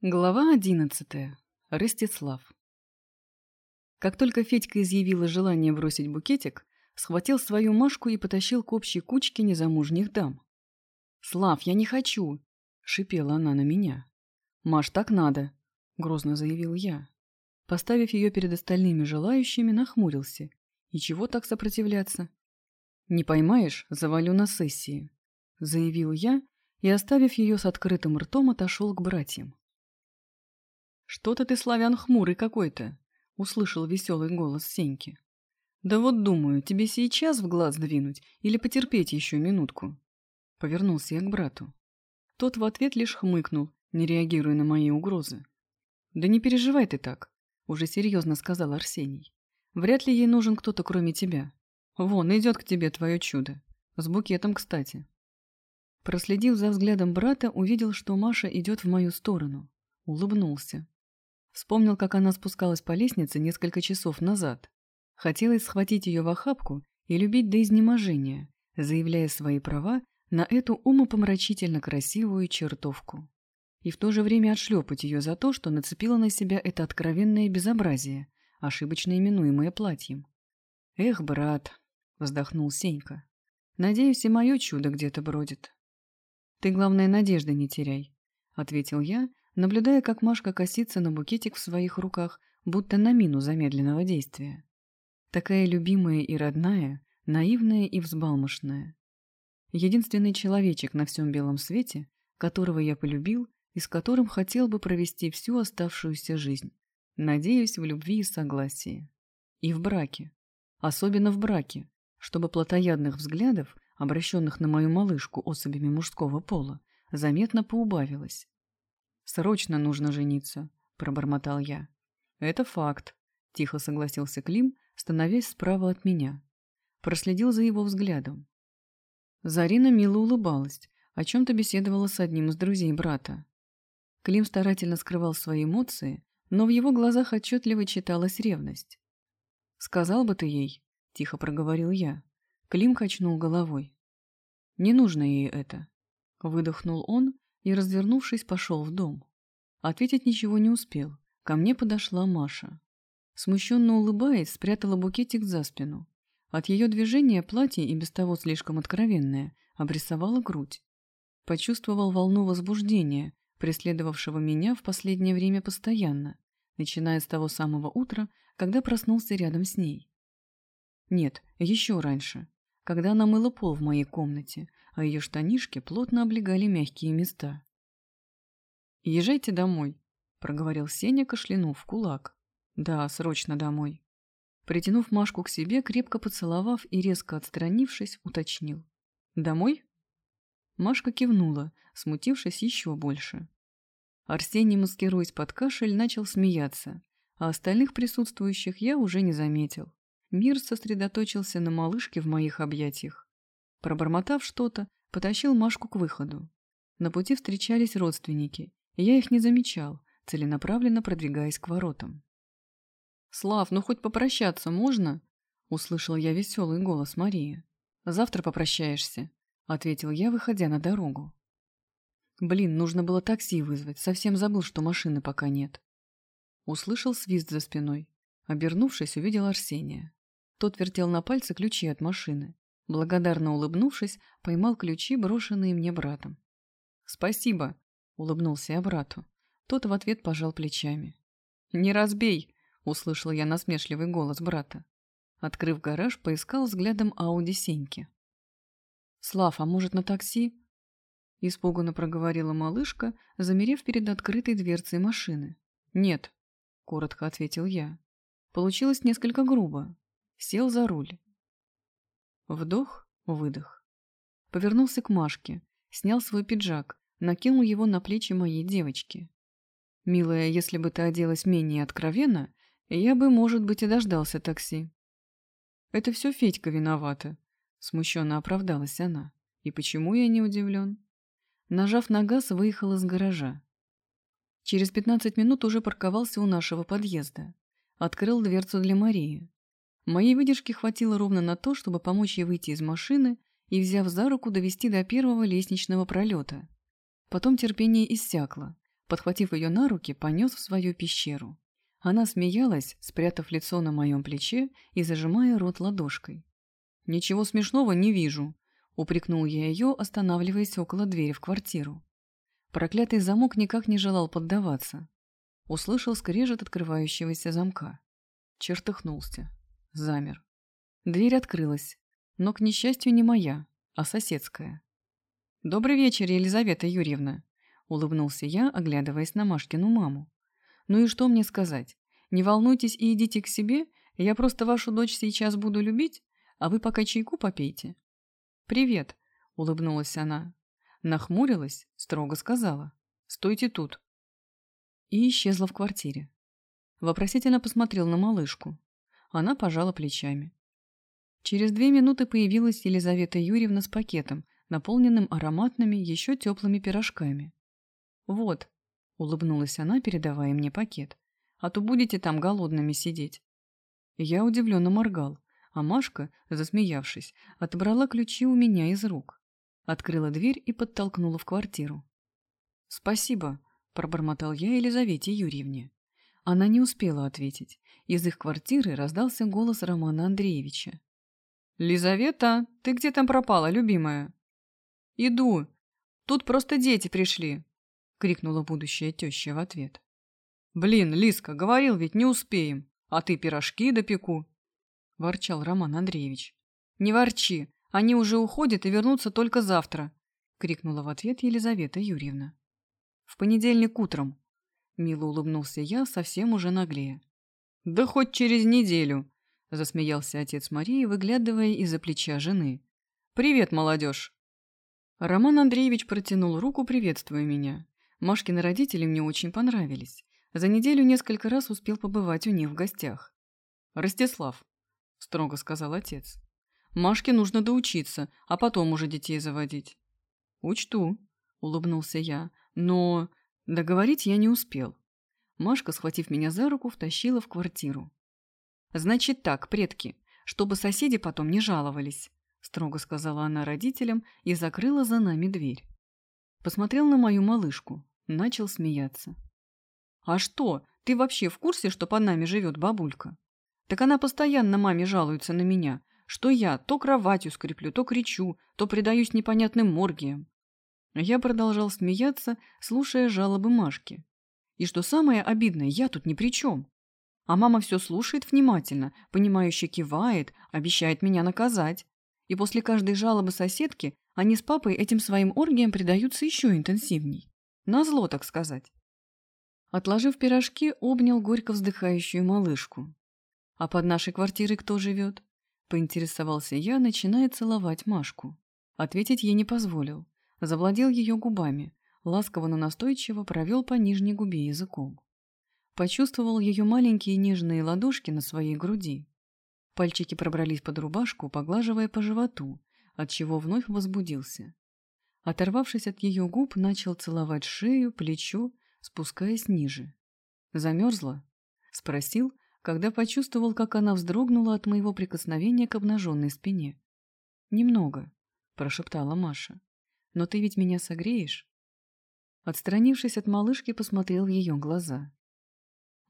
Глава одиннадцатая. Ростислав. Как только Федька изъявила желание бросить букетик, схватил свою Машку и потащил к общей кучке незамужних дам. «Слав, я не хочу!» — шипела она на меня. «Маш, так надо!» — грозно заявил я. Поставив ее перед остальными желающими, нахмурился. «И чего так сопротивляться?» «Не поймаешь, завалю на сессии», — заявил я и, оставив ее с открытым ртом, отошел к братьям. «Что-то ты, славян, хмурый какой-то», — услышал веселый голос Сеньки. «Да вот думаю, тебе сейчас в глаз двинуть или потерпеть еще минутку?» Повернулся я к брату. Тот в ответ лишь хмыкнул, не реагируя на мои угрозы. «Да не переживай ты так», — уже серьезно сказал Арсений. «Вряд ли ей нужен кто-то, кроме тебя. Вон, идет к тебе твое чудо. С букетом, кстати». Проследив за взглядом брата, увидел, что Маша идет в мою сторону. Улыбнулся. Вспомнил, как она спускалась по лестнице несколько часов назад. Хотелось схватить ее в охапку и любить до изнеможения, заявляя свои права на эту умопомрачительно красивую чертовку. И в то же время отшлепать ее за то, что нацепила на себя это откровенное безобразие, ошибочно именуемое платьем. «Эх, брат!» — вздохнул Сенька. «Надеюсь, и мое чудо где-то бродит». «Ты, главное, надежды не теряй», — ответил я, наблюдая, как Машка косится на букетик в своих руках, будто на мину замедленного действия. Такая любимая и родная, наивная и взбалмошная. Единственный человечек на всем белом свете, которого я полюбил и с которым хотел бы провести всю оставшуюся жизнь. Надеюсь, в любви и согласии. И в браке. Особенно в браке, чтобы плотоядных взглядов, обращенных на мою малышку особями мужского пола, заметно поубавилось. «Срочно нужно жениться», — пробормотал я. «Это факт», — тихо согласился Клим, становясь справа от меня. Проследил за его взглядом. Зарина мило улыбалась, о чем-то беседовала с одним из друзей брата. Клим старательно скрывал свои эмоции, но в его глазах отчетливо читалась ревность. «Сказал бы ты ей», — тихо проговорил я. Клим качнул головой. «Не нужно ей это», — выдохнул он и, развернувшись, пошел в дом. Ответить ничего не успел. Ко мне подошла Маша. Смущенно улыбаясь, спрятала букетик за спину. От ее движения платье, и без того слишком откровенное, обрисовало грудь. Почувствовал волну возбуждения, преследовавшего меня в последнее время постоянно, начиная с того самого утра, когда проснулся рядом с ней. Нет, еще раньше, когда она мыла пол в моей комнате, а ее штанишки плотно облегали мягкие места. «Езжайте домой», — проговорил Сеня, кашлянув в кулак. «Да, срочно домой». Притянув Машку к себе, крепко поцеловав и резко отстранившись, уточнил. «Домой?» Машка кивнула, смутившись еще больше. Арсений, маскируясь под кашель, начал смеяться, а остальных присутствующих я уже не заметил. Мир сосредоточился на малышке в моих объятиях. Пробормотав что-то, потащил Машку к выходу. На пути встречались родственники, и я их не замечал, целенаправленно продвигаясь к воротам. «Слав, ну хоть попрощаться можно?» — услышал я веселый голос Марии. «Завтра попрощаешься», — ответил я, выходя на дорогу. «Блин, нужно было такси вызвать, совсем забыл, что машины пока нет». Услышал свист за спиной. Обернувшись, увидел Арсения. Тот вертел на пальце ключи от машины. Благодарно улыбнувшись, поймал ключи, брошенные мне братом. «Спасибо», — улыбнулся я брату. Тот в ответ пожал плечами. «Не разбей», — услышал я насмешливый голос брата. Открыв гараж, поискал взглядом Ауди Сеньки. «Слав, а может на такси?» Испуганно проговорила малышка, замерев перед открытой дверцей машины. «Нет», — коротко ответил я. Получилось несколько грубо. Сел за руль. Вдох, выдох. Повернулся к Машке, снял свой пиджак, накинул его на плечи моей девочки. «Милая, если бы ты оделась менее откровенно, я бы, может быть, и дождался такси». «Это все Федька виновата», — смущенно оправдалась она. «И почему я не удивлен?» Нажав на газ, выехал из гаража. Через пятнадцать минут уже парковался у нашего подъезда. Открыл дверцу для Марии. Моей выдержки хватило ровно на то, чтобы помочь ей выйти из машины и, взяв за руку, довести до первого лестничного пролета. Потом терпение иссякло. Подхватив ее на руки, понес в свою пещеру. Она смеялась, спрятав лицо на моем плече и зажимая рот ладошкой. «Ничего смешного не вижу», — упрекнул я ее, останавливаясь около двери в квартиру. Проклятый замок никак не желал поддаваться. Услышал скрежет открывающегося замка. Чертыхнулся. Замер. Дверь открылась, но, к несчастью, не моя, а соседская. «Добрый вечер, Елизавета Юрьевна», — улыбнулся я, оглядываясь на Машкину маму. «Ну и что мне сказать? Не волнуйтесь и идите к себе, я просто вашу дочь сейчас буду любить, а вы пока чайку попейте». «Привет», — улыбнулась она. Нахмурилась, строго сказала. «Стойте тут». И исчезла в квартире. Вопросительно посмотрел на малышку. Она пожала плечами. Через две минуты появилась Елизавета Юрьевна с пакетом, наполненным ароматными, еще теплыми пирожками. «Вот», — улыбнулась она, передавая мне пакет, «а то будете там голодными сидеть». Я удивленно моргал, а Машка, засмеявшись, отобрала ключи у меня из рук. Открыла дверь и подтолкнула в квартиру. «Спасибо», — пробормотал я Елизавете Юрьевне. Она не успела ответить. Из их квартиры раздался голос Романа Андреевича. «Лизавета, ты где там пропала, любимая?» «Иду. Тут просто дети пришли», — крикнула будущая теща в ответ. «Блин, Лиска, говорил ведь не успеем, а ты пирожки допеку», — ворчал Роман Андреевич. «Не ворчи, они уже уходят и вернутся только завтра», — крикнула в ответ Елизавета Юрьевна. «В понедельник утром», — мило улыбнулся я, совсем уже наглее. «Да хоть через неделю», — засмеялся отец Марии, выглядывая из-за плеча жены. «Привет, молодежь!» Роман Андреевич протянул руку, приветствуя меня. Машкины родители мне очень понравились. За неделю несколько раз успел побывать у них в гостях. «Ростислав», — строго сказал отец, — «Машке нужно доучиться, а потом уже детей заводить». «Учту», — улыбнулся я, — «но...» Договорить я не успел. Машка, схватив меня за руку, втащила в квартиру. «Значит так, предки, чтобы соседи потом не жаловались. — строго сказала она родителям и закрыла за нами дверь. Посмотрел на мою малышку, начал смеяться. «А что, ты вообще в курсе, что под нами живет бабулька? Так она постоянно маме жалуется на меня, что я то кроватью скреплю, то кричу, то предаюсь непонятным моргиям». Я продолжал смеяться, слушая жалобы Машки. И что самое обидное, я тут ни при чем. А мама все слушает внимательно, понимающе кивает, обещает меня наказать и после каждой жалобы соседки они с папой этим своим оргиям предаются еще интенсивней. Назло, так сказать. Отложив пирожки, обнял горько вздыхающую малышку. «А под нашей квартирой кто живет?» Поинтересовался я, начиная целовать Машку. Ответить ей не позволил. Завладел ее губами, ласково, но настойчиво провел по нижней губе языком. Почувствовал ее маленькие нежные ладошки на своей груди. Пальчики пробрались под рубашку, поглаживая по животу, отчего вновь возбудился. Оторвавшись от ее губ, начал целовать шею, плечо, спускаясь ниже. «Замерзла?» — спросил, когда почувствовал, как она вздрогнула от моего прикосновения к обнаженной спине. «Немного», — прошептала Маша. «Но ты ведь меня согреешь?» Отстранившись от малышки, посмотрел в ее глаза.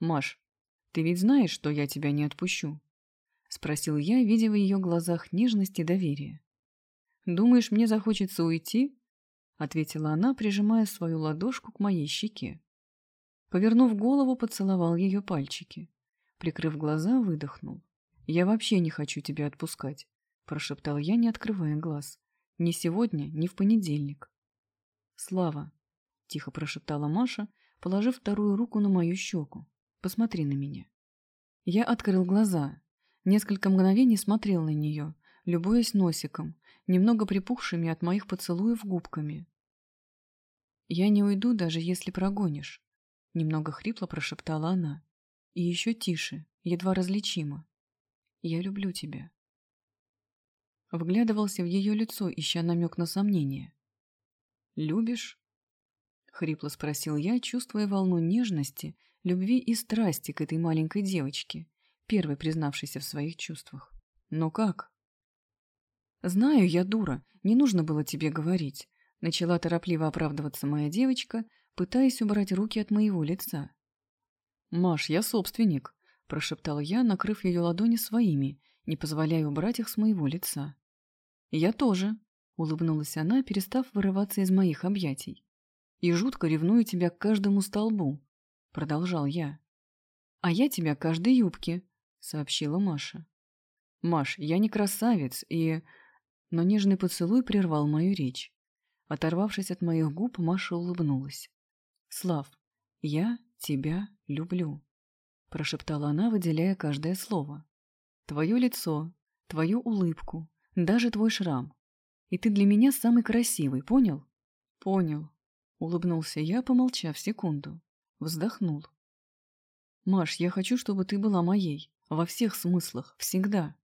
«Маш, ты ведь знаешь, что я тебя не отпущу?» — спросил я, видя в ее глазах нежность и доверие. «Думаешь, мне захочется уйти?» — ответила она, прижимая свою ладошку к моей щеке. Повернув голову, поцеловал ее пальчики. Прикрыв глаза, выдохнул. «Я вообще не хочу тебя отпускать», — прошептал я, не открывая глаз. «Ни сегодня, ни в понедельник». «Слава», — тихо прошептала Маша, положив вторую руку на мою щеку. «Посмотри на меня». Я открыл глаза, Несколько мгновений смотрел на нее, любуясь носиком, немного припухшими от моих поцелуев губками. «Я не уйду, даже если прогонишь», — немного хрипло прошептала она. И еще тише, едва различимо. «Я люблю тебя». Вглядывался в ее лицо, ища намек на сомнение. «Любишь?» — хрипло спросил я, чувствуя волну нежности, любви и страсти к этой маленькой девочке, первый признавшийся в своих чувствах. Но как? «Знаю, я дура, не нужно было тебе говорить», — начала торопливо оправдываться моя девочка, пытаясь убрать руки от моего лица. «Маш, я собственник», – прошептал я, накрыв ее ладони своими, не позволяя убрать их с моего лица. «Я тоже», – улыбнулась она, перестав вырываться из моих объятий. «И жутко ревную тебя к каждому столбу», – продолжал я. «А я тебя к каждой юбке», – сообщила Маша. «Маш, я не красавец и...» Но нежный поцелуй прервал мою речь. Оторвавшись от моих губ, Маша улыбнулась. «Слав, я тебя люблю», – прошептала она, выделяя каждое слово. «Твое лицо, твою улыбку, даже твой шрам. И ты для меня самый красивый, понял?» «Понял», – улыбнулся я, помолчав секунду. Вздохнул. «Маш, я хочу, чтобы ты была моей. Во всех смыслах. Всегда».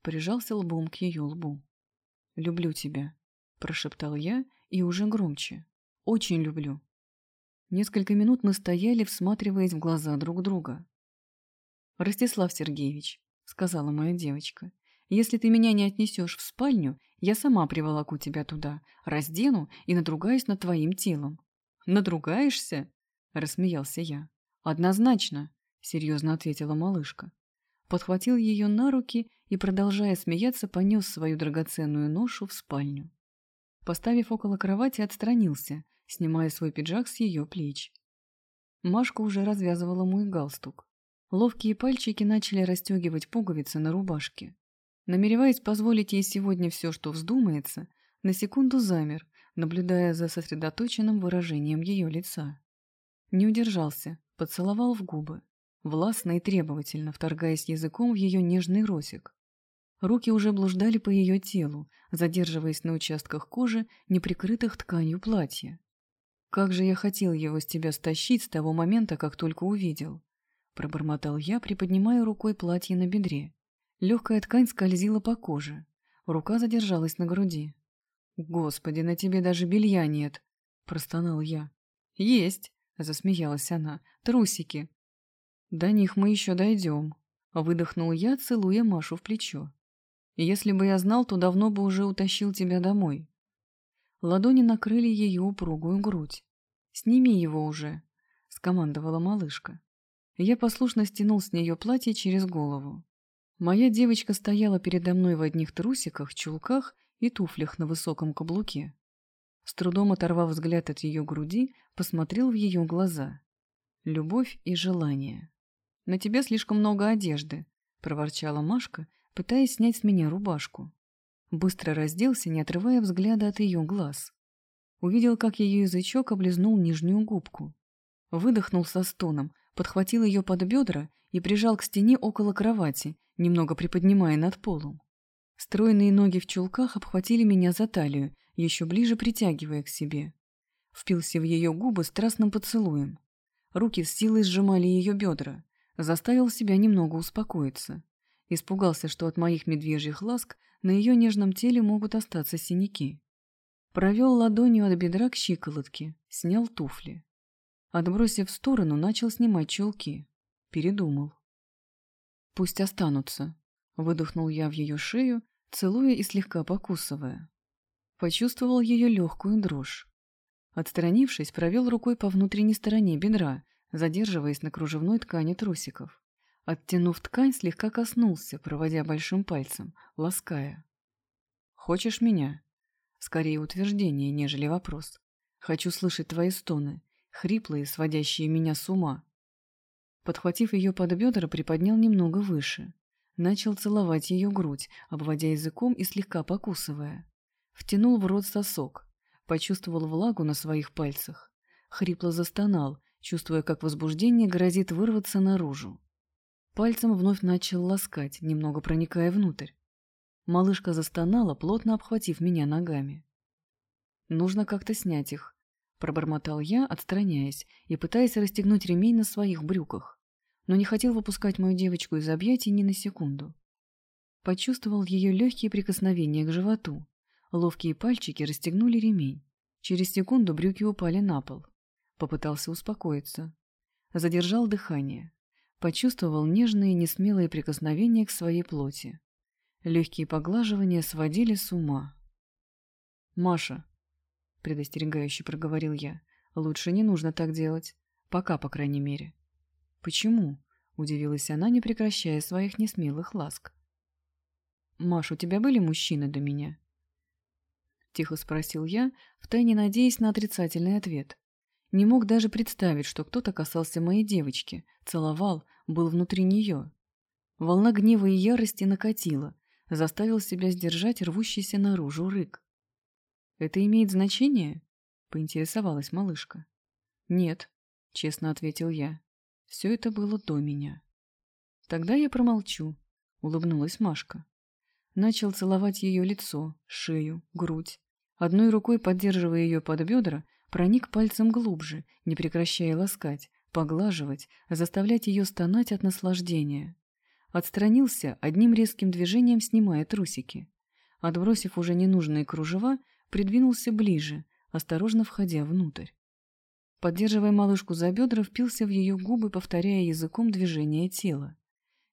Прижался лбом к ее лбу. «Люблю тебя», – прошептал я и уже громче. «Очень люблю». Несколько минут мы стояли, всматриваясь в глаза друг друга. «Ростислав Сергеевич», — сказала моя девочка, — «если ты меня не отнесешь в спальню, я сама приволоку тебя туда, раздену и надругаюсь над твоим телом». «Надругаешься?» — рассмеялся я. «Однозначно», — серьезно ответила малышка. Подхватил ее на руки и, продолжая смеяться, понес свою драгоценную ношу в спальню. Поставив около кровати, отстранился — снимая свой пиджак с ее плеч. Машка уже развязывала мой галстук. Ловкие пальчики начали расстегивать пуговицы на рубашке. Намереваясь позволить ей сегодня все, что вздумается, на секунду замер, наблюдая за сосредоточенным выражением ее лица. Не удержался, поцеловал в губы, властно и требовательно вторгаясь языком в ее нежный росик. Руки уже блуждали по ее телу, задерживаясь на участках кожи, не прикрытых тканью платья. «Как же я хотел его с тебя стащить с того момента, как только увидел!» Пробормотал я, приподнимая рукой платье на бедре. Легкая ткань скользила по коже. Рука задержалась на груди. «Господи, на тебе даже белья нет!» Простонал я. «Есть!» — засмеялась она. «Трусики!» «До них мы еще дойдем!» Выдохнул я, целуя Машу в плечо. «Если бы я знал, то давно бы уже утащил тебя домой». Ладони накрыли ее упругую грудь. «Сними его уже», — скомандовала малышка. Я послушно стянул с нее платье через голову. Моя девочка стояла передо мной в одних трусиках, чулках и туфлях на высоком каблуке. С трудом оторвав взгляд от ее груди, посмотрел в ее глаза. Любовь и желание. «На тебе слишком много одежды», — проворчала Машка, пытаясь снять с меня рубашку. Быстро разделся, не отрывая взгляда от ее глаз. Увидел, как ее язычок облизнул нижнюю губку. Выдохнул со стоном, подхватил ее под бедра и прижал к стене около кровати, немного приподнимая над полом. Стройные ноги в чулках обхватили меня за талию, еще ближе притягивая к себе. Впился в ее губы страстным поцелуем. Руки с силой сжимали ее бедра. Заставил себя немного успокоиться. Испугался, что от моих медвежьих ласк на ее нежном теле могут остаться синяки. Провел ладонью от бедра к щиколотке, снял туфли. Отбросив в сторону, начал снимать чулки. Передумал. «Пусть останутся», — выдохнул я в ее шею, целуя и слегка покусывая. Почувствовал ее легкую дрожь. Отстранившись, провел рукой по внутренней стороне бедра, задерживаясь на кружевной ткани трусиков. Оттянув ткань, слегка коснулся, проводя большим пальцем, лаская. «Хочешь меня?» Скорее утверждение, нежели вопрос. Хочу слышать твои стоны, хриплые, сводящие меня с ума. Подхватив ее под бедра, приподнял немного выше. Начал целовать ее грудь, обводя языком и слегка покусывая. Втянул в рот сосок. Почувствовал влагу на своих пальцах. Хрипло застонал, чувствуя, как возбуждение грозит вырваться наружу. Пальцем вновь начал ласкать, немного проникая внутрь. Малышка застонала, плотно обхватив меня ногами. «Нужно как-то снять их», — пробормотал я, отстраняясь и пытаясь расстегнуть ремень на своих брюках, но не хотел выпускать мою девочку из объятий ни на секунду. Почувствовал ее легкие прикосновения к животу. Ловкие пальчики расстегнули ремень. Через секунду брюки упали на пол. Попытался успокоиться. Задержал дыхание. Почувствовал нежные, несмелые прикосновения к своей плоти. Легкие поглаживания сводили с ума. «Маша», — предостерегающе проговорил я, — Лучше не нужно так делать. Пока, по крайней мере. Почему? Удивилась она, не прекращая своих несмелых ласк. «Маш, у тебя были мужчины до меня?» Тихо спросил я, втайне надеясь на отрицательный ответ. Не мог даже представить, что кто-то касался моей девочки, целовал, был внутри нее. Волна гнева и ярости накатила, заставил себя сдержать рвущийся наружу рык. «Это имеет значение?» — поинтересовалась малышка. «Нет», — честно ответил я. «Все это было до меня». «Тогда я промолчу», — улыбнулась Машка. Начал целовать ее лицо, шею, грудь. Одной рукой, поддерживая ее под бедра, проник пальцем глубже, не прекращая ласкать, поглаживать, заставлять ее стонать от наслаждения. Отстранился, одним резким движением снимая трусики. Отбросив уже ненужные кружева, придвинулся ближе, осторожно входя внутрь. Поддерживая малышку за бедра, впился в ее губы, повторяя языком движение тела.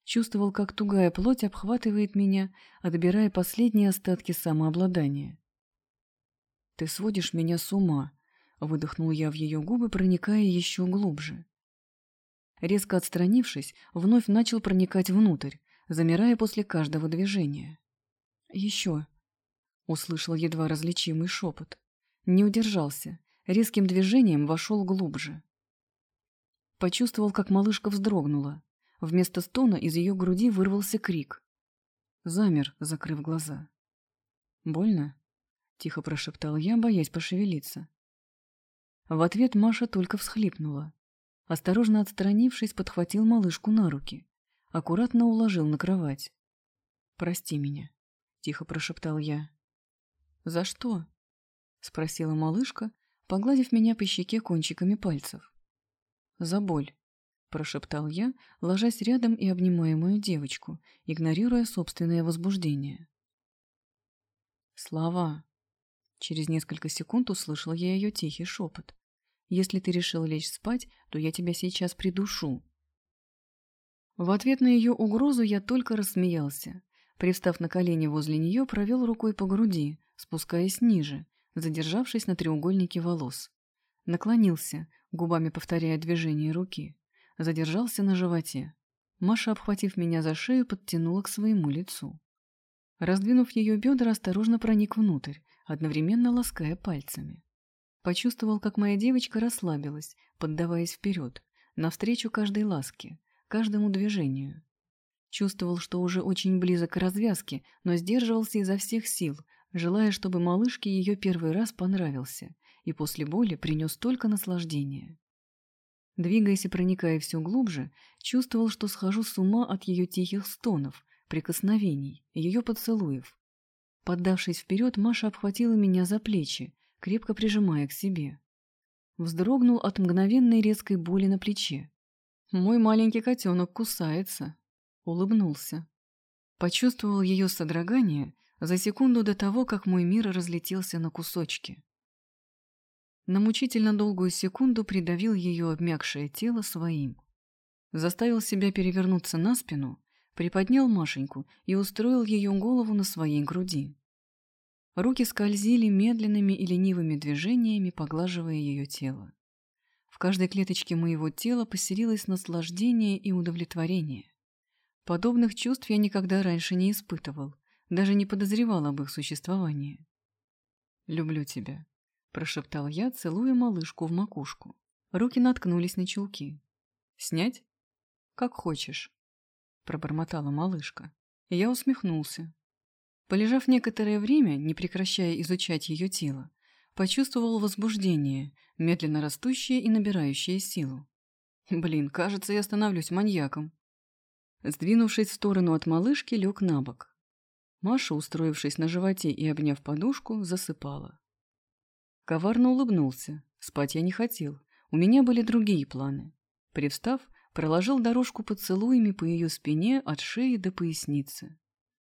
Чувствовал, как тугая плоть обхватывает меня, отбирая последние остатки самообладания. «Ты сводишь меня с ума», — выдохнул я в ее губы, проникая еще глубже. Резко отстранившись, вновь начал проникать внутрь, замирая после каждого движения. «Еще», — услышал едва различимый шепот. Не удержался, резким движением вошел глубже. Почувствовал, как малышка вздрогнула. Вместо стона из ее груди вырвался крик. Замер, закрыв глаза. «Больно?» — тихо прошептал я, боясь пошевелиться. В ответ Маша только всхлипнула. Осторожно отстранившись, подхватил малышку на руки. Аккуратно уложил на кровать. «Прости меня», — тихо прошептал я. «За что?» — спросила малышка, погладив меня по щеке кончиками пальцев. «За боль», — прошептал я, ложась рядом и обнимая мою девочку, игнорируя собственное возбуждение. «Слова», Через несколько секунд услышал я ее тихий шепот. «Если ты решил лечь спать, то я тебя сейчас придушу». В ответ на ее угрозу я только рассмеялся. Привстав на колени возле нее, провел рукой по груди, спускаясь ниже, задержавшись на треугольнике волос. Наклонился, губами повторяя движение руки. Задержался на животе. Маша, обхватив меня за шею, подтянула к своему лицу. Раздвинув ее бедра, осторожно проник внутрь, одновременно лаская пальцами. Почувствовал, как моя девочка расслабилась, поддаваясь вперед, навстречу каждой ласке, каждому движению. Чувствовал, что уже очень близок к развязке, но сдерживался изо всех сил, желая, чтобы малышке ее первый раз понравился, и после боли принес только наслаждение. Двигаясь и проникая все глубже, чувствовал, что схожу с ума от ее тихих стонов, прикосновений, ее поцелуев. Поддавшись вперед, Маша обхватила меня за плечи, крепко прижимая к себе. Вздрогнул от мгновенной резкой боли на плече. «Мой маленький котенок кусается», — улыбнулся. Почувствовал ее содрогание за секунду до того, как мой мир разлетелся на кусочки. На мучительно долгую секунду придавил ее обмякшее тело своим. Заставил себя перевернуться на спину приподнял Машеньку и устроил ее голову на своей груди. Руки скользили медленными и ленивыми движениями, поглаживая ее тело. В каждой клеточке моего тела поселилось наслаждение и удовлетворение. Подобных чувств я никогда раньше не испытывал, даже не подозревал об их существовании. «Люблю тебя», — прошептал я, целуя малышку в макушку. Руки наткнулись на чулки. «Снять?» «Как хочешь», — пробормотала малышка. я усмехнулся. Полежав некоторое время, не прекращая изучать ее тело, почувствовал возбуждение, медленно растущее и набирающее силу. Блин, кажется, я становлюсь маньяком. Сдвинувшись в сторону от малышки, лег на бок. Маша, устроившись на животе и обняв подушку, засыпала. Коварно улыбнулся. Спать я не хотел. У меня были другие планы. Привстав, проложил дорожку поцелуями по ее спине от шеи до поясницы.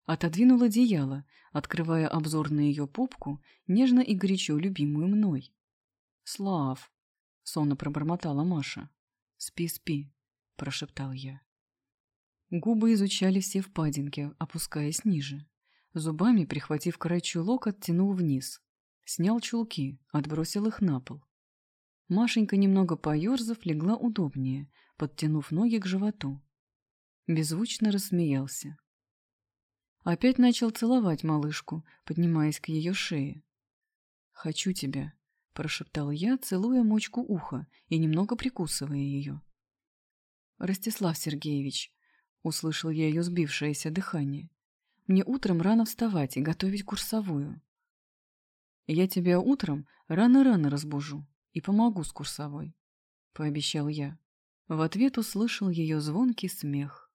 Отодвинул одеяло, открывая обзор на ее попку, нежно и горячо любимую мной. «Слав!» — сонно пробормотала Маша. «Спи, спи!» — прошептал я. Губы изучали все впадинки, опускаясь ниже. Зубами, прихватив край чулок, оттянул вниз. Снял чулки, отбросил их на пол. Машенька, немного поерзав, легла удобнее, подтянув ноги к животу. Беззвучно рассмеялся. Опять начал целовать малышку, поднимаясь к ее шее. «Хочу тебя», — прошептал я, целуя мочку уха и немного прикусывая ее. «Ростислав Сергеевич», — услышал я ее сбившееся дыхание, — «мне утром рано вставать и готовить курсовую». «Я тебя утром рано-рано разбужу и помогу с курсовой», — пообещал я. В ответ услышал ее звонкий смех.